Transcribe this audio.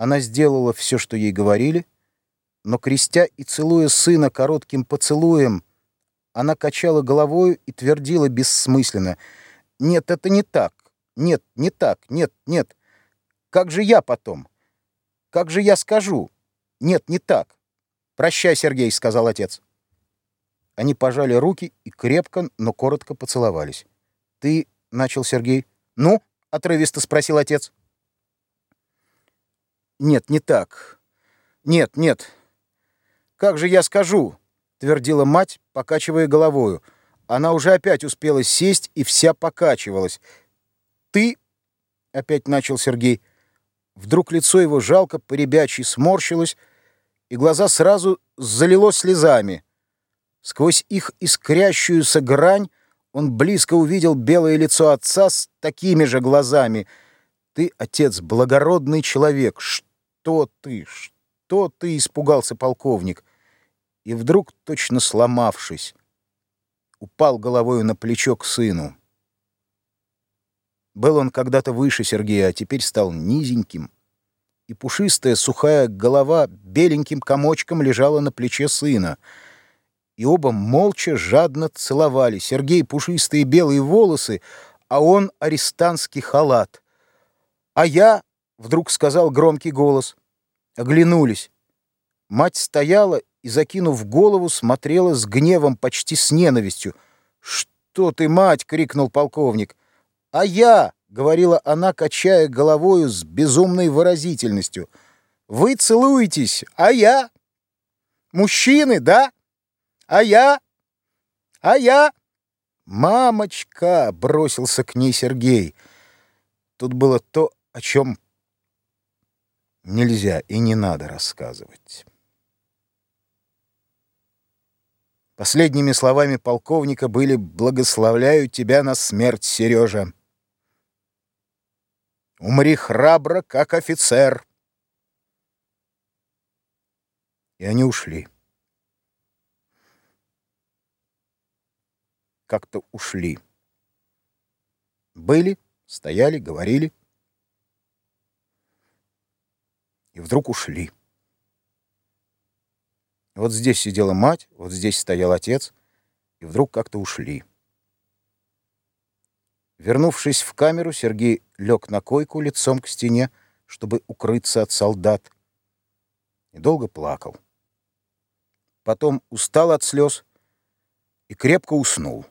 Она сделала все, что ей говорили, но, крестя и целуя сына коротким поцелуем, она качала головой и твердила бессмысленно. «Нет, это не так. Нет, не так. Нет, нет. Как же я потом? Как же я скажу? Нет, не так. Прощай, Сергей», — сказал отец. Они пожали руки и крепко, но коротко поцеловались. «Ты...» — начал Сергей. «Ну?» — отрывисто спросил отец. «Нет, не так. Нет, нет. Как же я скажу?» — твердила мать, покачивая головою. Она уже опять успела сесть и вся покачивалась. «Ты...» — опять начал Сергей. Вдруг лицо его жалко, поребячьи сморщилось, и глаза сразу залило слезами. Сквозь их искрящуюся грань он близко увидел белое лицо отца с такими же глазами. «Ты, отец, благородный человек, что ты, что ты?» — испугался полковник. И вдруг, точно сломавшись, упал головою на плечо к сыну. Был он когда-то выше Сергея, а теперь стал низеньким, и пушистая сухая голова беленьким комочком лежала на плече сына — и оба молча жадно целовали. Сергей пушистые белые волосы, а он арестантский халат. «А я...» — вдруг сказал громкий голос. Оглянулись. Мать стояла и, закинув голову, смотрела с гневом, почти с ненавистью. «Что ты, мать!» — крикнул полковник. «А я!» — говорила она, качая головою с безумной выразительностью. «Вы целуетесь, а я?» «Мужчины, да?» А я? А я? Мамочка! Бросился к ней Сергей. Тут было то, о чем нельзя и не надо рассказывать. Последними словами полковника были «Благословляю тебя на смерть, Сережа». «Умри храбро, как офицер». И они ушли. как-то ушли. Были, стояли, говорили. И вдруг ушли. Вот здесь сидела мать, вот здесь стоял отец, и вдруг как-то ушли. Вернувшись в камеру, Сергей лег на койку лицом к стене, чтобы укрыться от солдат, и долго плакал. Потом устал от слез и крепко уснул.